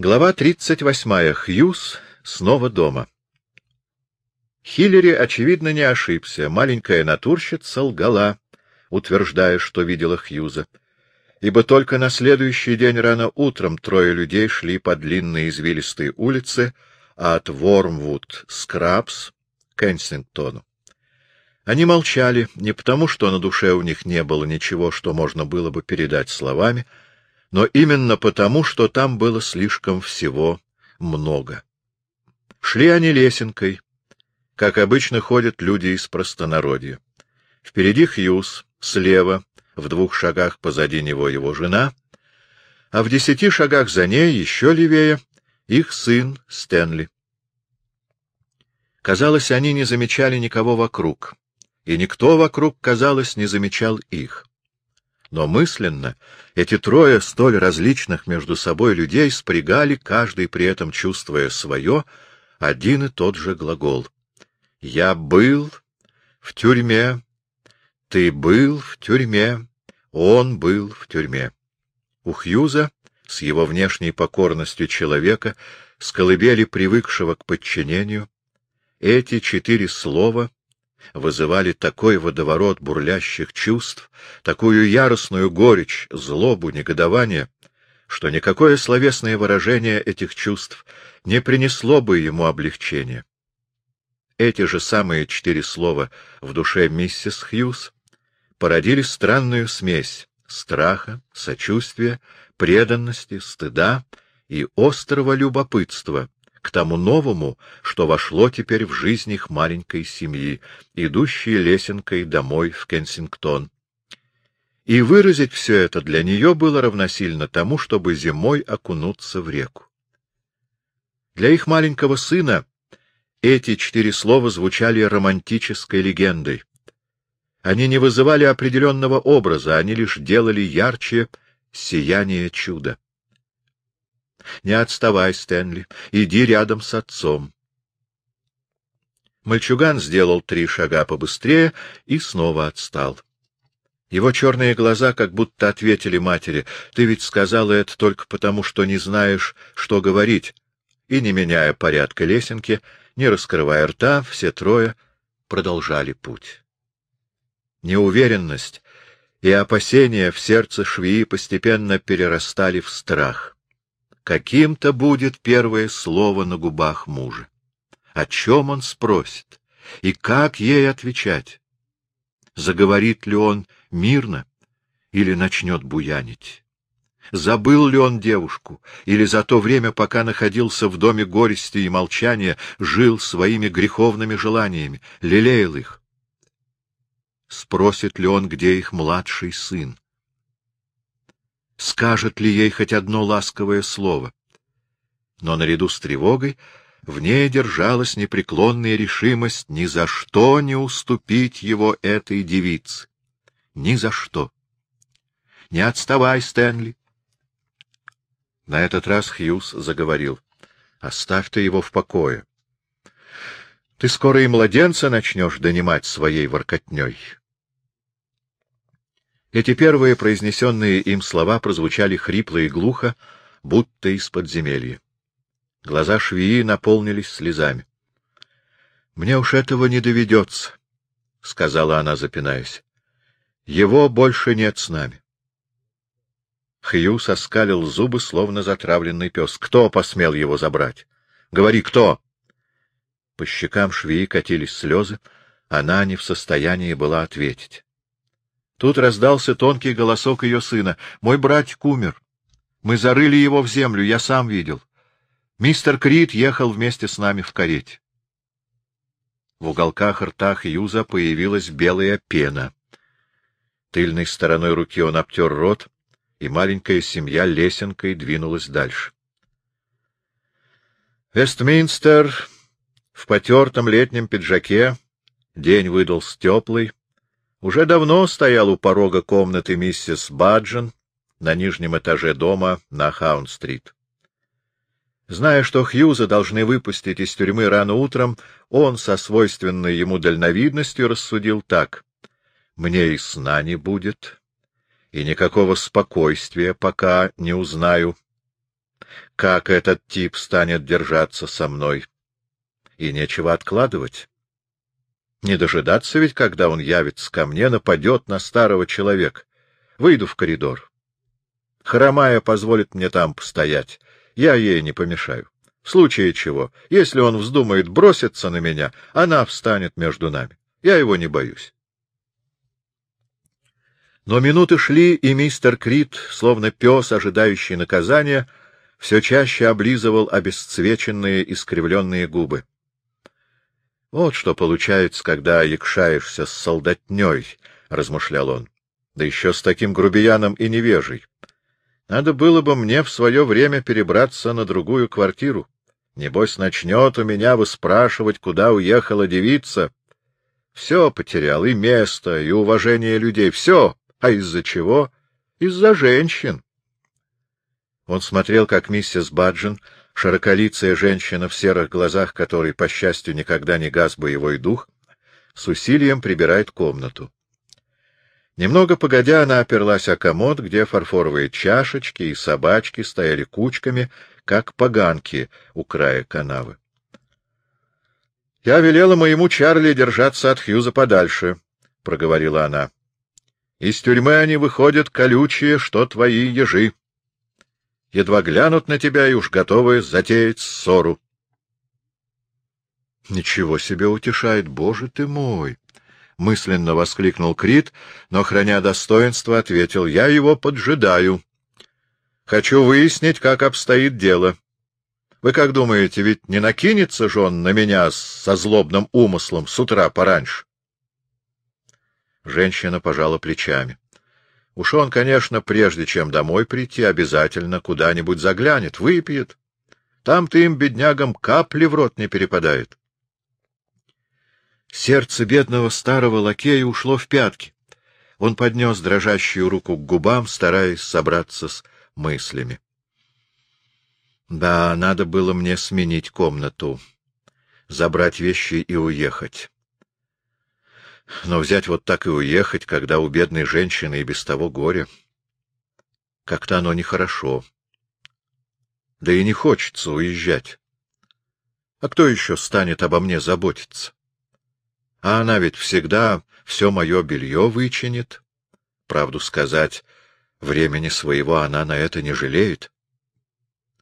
Глава 38. Хьюз снова дома. Хиллери, очевидно, не ошибся. Маленькая натурщица лгала, утверждая, что видела Хьюза. Ибо только на следующий день рано утром трое людей шли по длинной извилистой улице от Вормвуд-Скрабс к Кенсингтону. Они молчали не потому, что на душе у них не было ничего, что можно было бы передать словами, — но именно потому, что там было слишком всего много. Шли они лесенкой, как обычно ходят люди из простонародья. Впереди Хьюз, слева, в двух шагах позади него его жена, а в десяти шагах за ней, еще левее, их сын Стэнли. Казалось, они не замечали никого вокруг, и никто вокруг, казалось, не замечал их. Но мысленно эти трое столь различных между собой людей спрягали, каждый при этом чувствуя свое, один и тот же глагол. «Я был в тюрьме, ты был в тюрьме, он был в тюрьме». У Хьюза, с его внешней покорностью человека, с колыбели привыкшего к подчинению, эти четыре слова вызывали такой водоворот бурлящих чувств, такую яростную горечь, злобу, негодование, что никакое словесное выражение этих чувств не принесло бы ему облегчения. Эти же самые четыре слова в душе миссис Хьюз породили странную смесь страха, сочувствия, преданности, стыда и острого любопытства, к тому новому, что вошло теперь в жизнь их маленькой семьи, идущей лесенкой домой в Кенсингтон. И выразить все это для нее было равносильно тому, чтобы зимой окунуться в реку. Для их маленького сына эти четыре слова звучали романтической легендой. Они не вызывали определенного образа, они лишь делали ярче сияние чуда. Не отставай, Стэнли, иди рядом с отцом. Мальчуган сделал три шага побыстрее и снова отстал. Его черные глаза как будто ответили матери, «Ты ведь сказала это только потому, что не знаешь, что говорить». И, не меняя порядка лесенки, не раскрывая рта, все трое продолжали путь. Неуверенность и опасения в сердце швеи постепенно перерастали в страх. Каким-то будет первое слово на губах мужа. О чем он спросит? И как ей отвечать? Заговорит ли он мирно или начнет буянить? Забыл ли он девушку, или за то время, пока находился в доме горести и молчания, жил своими греховными желаниями, лелеял их? Спросит ли он, где их младший сын? Скажет ли ей хоть одно ласковое слово. Но наряду с тревогой в ней держалась непреклонная решимость ни за что не уступить его этой девице. Ни за что. Не отставай, Стэнли. На этот раз Хьюз заговорил. — Оставь ты его в покое. Ты скоро и младенца начнешь донимать своей воркотней. Эти первые произнесенные им слова прозвучали хрипло и глухо, будто из подземелья. Глаза швеи наполнились слезами. — Мне уж этого не доведется, — сказала она, запинаясь. — Его больше нет с нами. Хью соскалил зубы, словно затравленный пес. — Кто посмел его забрать? — Говори, кто? По щекам швеи катились слезы, она не в состоянии была ответить. Тут раздался тонкий голосок ее сына. — Мой братик умер. Мы зарыли его в землю, я сам видел. Мистер Крид ехал вместе с нами в карете. В уголках рта Хьюза появилась белая пена. Тыльной стороной руки он обтер рот, и маленькая семья лесенкой двинулась дальше. Вестминстер в потертом летнем пиджаке, день выдался теплый, уже давно стоял у порога комнаты миссис Баджен на нижнем этаже дома на Хаун-стрит. Зная, что Хьюза должны выпустить из тюрьмы рано утром, он со свойственной ему дальновидностью рассудил так. «Мне и сна не будет, и никакого спокойствия, пока не узнаю, как этот тип станет держаться со мной. И нечего откладывать. Не дожидаться ведь, когда он явится ко мне, нападет на старого человека. Выйду в коридор. Хромая позволит мне там постоять. Я ей не помешаю. В случае чего, если он вздумает броситься на меня, она встанет между нами. Я его не боюсь. Но минуты шли, и мистер Крит, словно пес, ожидающий наказания, все чаще облизывал обесцвеченные искривленные губы. — Вот что получается, когда якшаешься с солдатней, — размышлял он, — да еще с таким грубияном и невежей. Надо было бы мне в свое время перебраться на другую квартиру. Небось, начнет у меня выспрашивать, куда уехала девица. Все потерял, и место, и уважение людей, все. А из-за чего? Из-за женщин. Он смотрел, как миссис Баджин, широколицая женщина в серых глазах, которой, по счастью, никогда не гас боевой дух, с усилием прибирает комнату. Немного погодя, она оперлась о комод, где фарфоровые чашечки и собачки стояли кучками, как поганки у края канавы. — Я велела моему Чарли держаться от Хьюза подальше, — проговорила она. — Из тюрьмы они выходят колючие, что твои ежи. Едва глянут на тебя и уж готовы затеять ссору. — Ничего себе утешает, боже ты мой! — мысленно воскликнул Крит, но, храня достоинство, ответил, — я его поджидаю. Хочу выяснить, как обстоит дело. Вы как думаете, ведь не накинется же он на меня со злобным умыслом с утра пораньше? Женщина пожала плечами. Уж он, конечно, прежде чем домой прийти, обязательно куда-нибудь заглянет, выпьет. Там-то им, беднягам, капли в рот не перепадает. Сердце бедного старого лакея ушло в пятки. Он поднес дрожащую руку к губам, стараясь собраться с мыслями. Да, надо было мне сменить комнату, забрать вещи и уехать. Но взять вот так и уехать, когда у бедной женщины и без того горе, как-то оно нехорошо. Да и не хочется уезжать. А кто еще станет обо мне заботиться? А она ведь всегда все мое белье вычинит. Правду сказать, времени своего она на это не жалеет.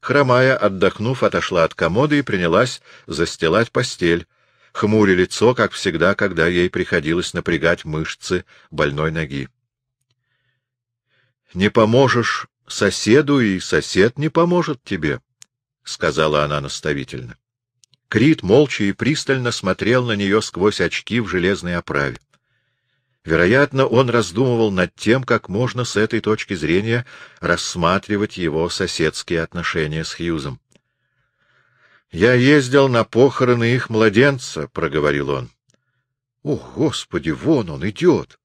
Хромая, отдохнув, отошла от комода и принялась застилать постель, хмуря лицо, как всегда, когда ей приходилось напрягать мышцы больной ноги. — Не поможешь соседу, и сосед не поможет тебе, — сказала она наставительно. Крит молча и пристально смотрел на нее сквозь очки в железной оправе. Вероятно, он раздумывал над тем, как можно с этой точки зрения рассматривать его соседские отношения с Хьюзом. «Я ездил на похороны их младенца», — проговорил он. «О, Господи, вон он идет!»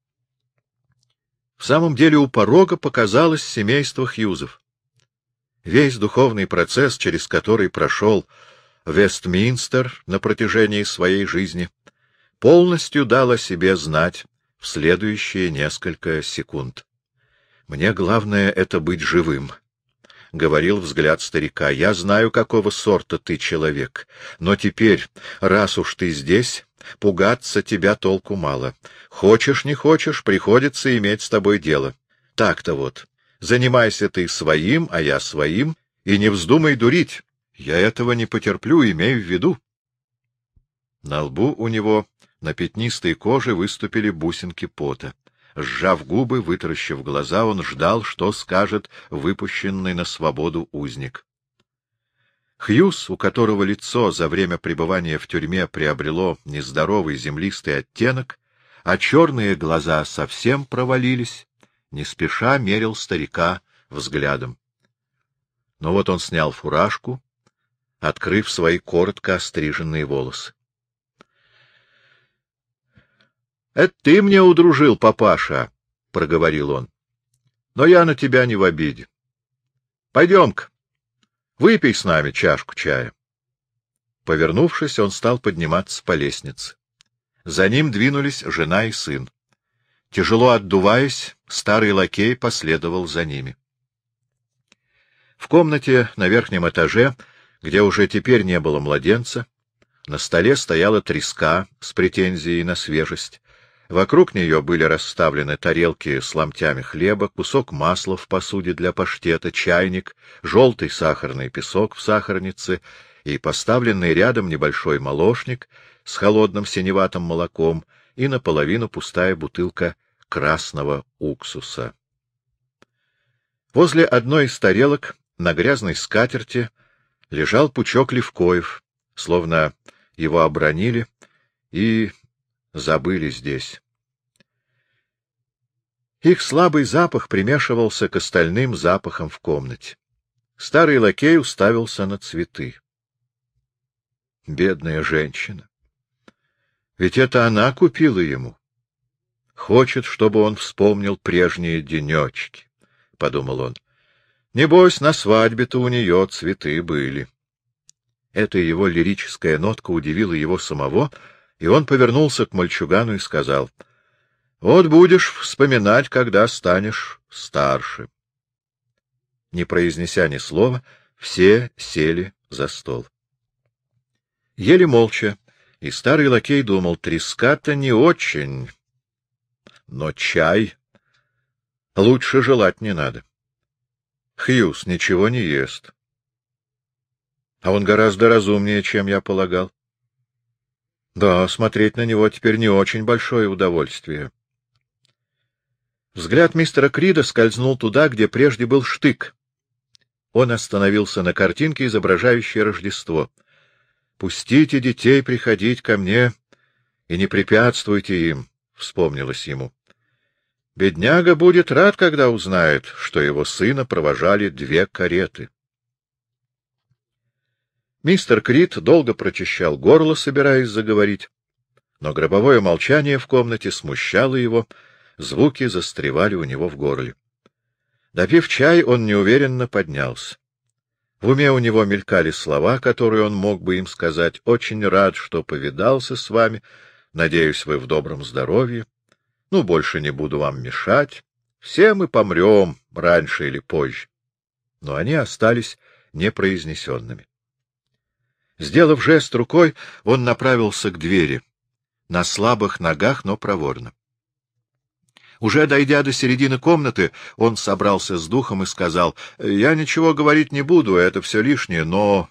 В самом деле у порога показалось семейство Хьюзов. Весь духовный процесс, через который прошел Вестминстер на протяжении своей жизни, полностью дал о себе знать в следующие несколько секунд. Мне главное — это быть живым. — говорил взгляд старика. — Я знаю, какого сорта ты человек, но теперь, раз уж ты здесь, пугаться тебя толку мало. Хочешь, не хочешь, приходится иметь с тобой дело. Так-то вот. Занимайся ты своим, а я своим, и не вздумай дурить. Я этого не потерплю, имею в виду. На лбу у него на пятнистой коже выступили бусинки пота. Сжав губы, вытаращив глаза, он ждал, что скажет выпущенный на свободу узник. Хьюз, у которого лицо за время пребывания в тюрьме приобрело нездоровый землистый оттенок, а черные глаза совсем провалились, не спеша мерил старика взглядом. Но вот он снял фуражку, открыв свои коротко остриженные волосы. — Это ты мне удружил, папаша, — проговорил он. — Но я на тебя не в обиде. Пойдем-ка, выпей с нами чашку чая. Повернувшись, он стал подниматься по лестнице. За ним двинулись жена и сын. Тяжело отдуваясь, старый лакей последовал за ними. В комнате на верхнем этаже, где уже теперь не было младенца, на столе стояла треска с претензией на свежесть. Вокруг нее были расставлены тарелки с ломтями хлеба, кусок масла в посуде для паштета, чайник, желтый сахарный песок в сахарнице и поставленный рядом небольшой молочник с холодным синеватым молоком и наполовину пустая бутылка красного уксуса. Возле одной из тарелок на грязной скатерти лежал пучок левкоев, словно его обронили и забыли здесь. Их слабый запах примешивался к остальным запахам в комнате. Старый лакей уставился на цветы. Бедная женщина. Ведь это она купила ему. Хочет, чтобы он вспомнил прежние денечки, — подумал он. Небось, на свадьбе-то у нее цветы были. Эта его лирическая нотка удивила его самого, и он повернулся к мальчугану и сказал, — Вот будешь вспоминать, когда станешь старше. Не произнеся ни слова, все сели за стол. Ели молча, и старый лакей думал, треска-то не очень, но чай лучше желать не надо. Хьюз ничего не ест. А он гораздо разумнее, чем я полагал. Да, смотреть на него теперь не очень большое удовольствие. Взгляд мистера Крида скользнул туда, где прежде был штык. Он остановился на картинке, изображающей Рождество. «Пустите детей приходить ко мне и не препятствуйте им», — вспомнилось ему. Бедняга будет рад, когда узнает, что его сына провожали две кареты. Мистер Крит долго прочищал горло, собираясь заговорить, но гробовое молчание в комнате смущало его, звуки застревали у него в горле. Допив чай, он неуверенно поднялся. В уме у него мелькали слова, которые он мог бы им сказать. «Очень рад, что повидался с вами. Надеюсь, вы в добром здоровье. Ну, больше не буду вам мешать. Все мы помрем раньше или позже». Но они остались непроизнесенными. Сделав жест рукой, он направился к двери. На слабых ногах, но проворно. Уже дойдя до середины комнаты, он собрался с духом и сказал, — Я ничего говорить не буду, это все лишнее, но...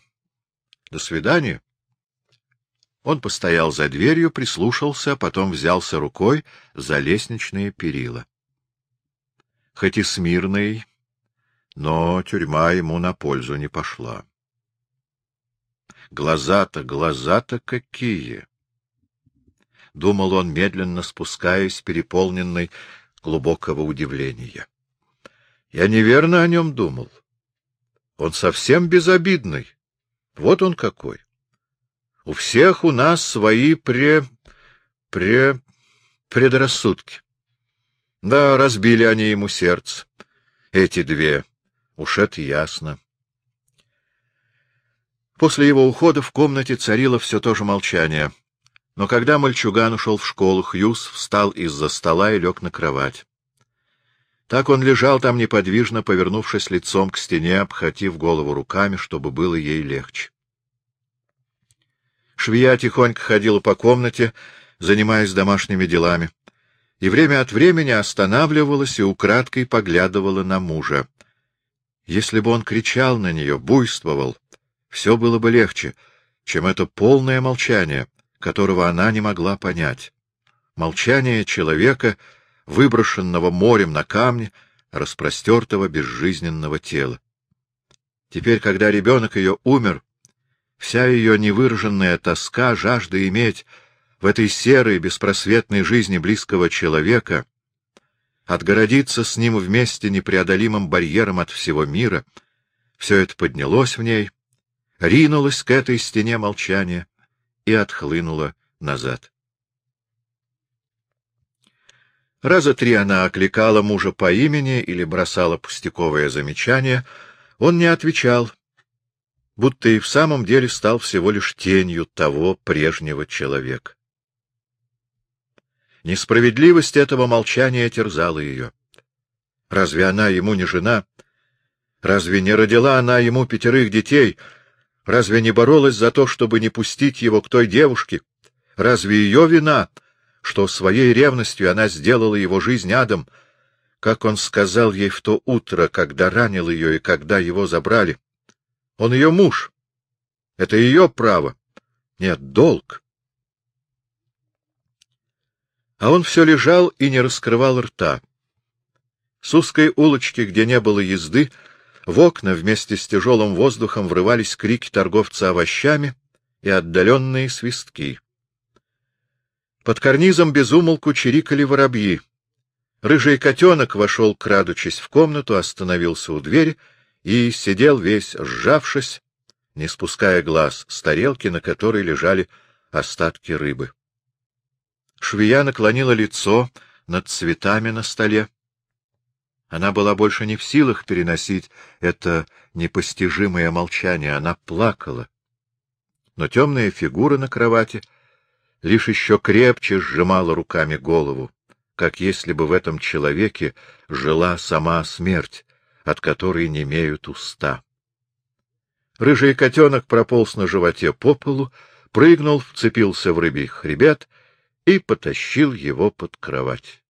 До свидания. Он постоял за дверью, прислушался, потом взялся рукой за лестничные перила. Хоть и смирный, но тюрьма ему на пользу не пошла. Глаза-то, глаза-то какие! Думал он, медленно спускаясь, переполненный глубокого удивления. Я неверно о нем думал. Он совсем безобидный. Вот он какой. У всех у нас свои пре... пре... предрассудки. Да, разбили они ему сердце. Эти две. Уж это ясно. После его ухода в комнате царило все то же молчание. Но когда мальчуган ушел в школу, Хьюз встал из-за стола и лег на кровать. Так он лежал там неподвижно, повернувшись лицом к стене, обхватив голову руками, чтобы было ей легче. Швея тихонько ходила по комнате, занимаясь домашними делами, и время от времени останавливалась и украдкой поглядывала на мужа. Если бы он кричал на нее, буйствовал, все было бы легче, чем это полное молчание, которого она не могла понять. Молчание человека, выброшенного морем на камне, распростертого безжизненного тела. Теперь, когда ребенок ее умер, вся ее невыраженная тоска, жажда иметь в этой серой, беспросветной жизни близкого человека, отгородиться с ним вместе непреодолимым барьером от всего мира, все это поднялось в ней, ринулась к этой стене молчания и отхлынула назад. Раза три она окликала мужа по имени или бросала пустяковое замечание. Он не отвечал, будто и в самом деле стал всего лишь тенью того прежнего человека. Несправедливость этого молчания терзала ее. Разве она ему не жена? Разве не родила она ему пятерых детей? Разве не боролась за то, чтобы не пустить его к той девушке? Разве ее вина, что своей ревностью она сделала его жизнь адом? Как он сказал ей в то утро, когда ранил ее и когда его забрали? Он ее муж. Это ее право. Нет, долг. А он все лежал и не раскрывал рта. С узкой улочки, где не было езды, в окна вместе с тяжелым воздухом врывались крики торговца овощами и отдаленные свистки. Под карнизом безумолку чирикали воробьи. Рыжий котенок вошел, крадучись в комнату, остановился у двери и сидел весь сжавшись, не спуская глаз с тарелки, на которой лежали остатки рыбы. Швея наклонила лицо над цветами на столе. Она была больше не в силах переносить это непостижимое молчание. Она плакала. Но темная фигура на кровати лишь еще крепче сжимала руками голову, как если бы в этом человеке жила сама смерть, от которой не имеют уста. Рыжий котенок прополз на животе по полу, прыгнул, вцепился в рыбий хребет и потащил его под кровать.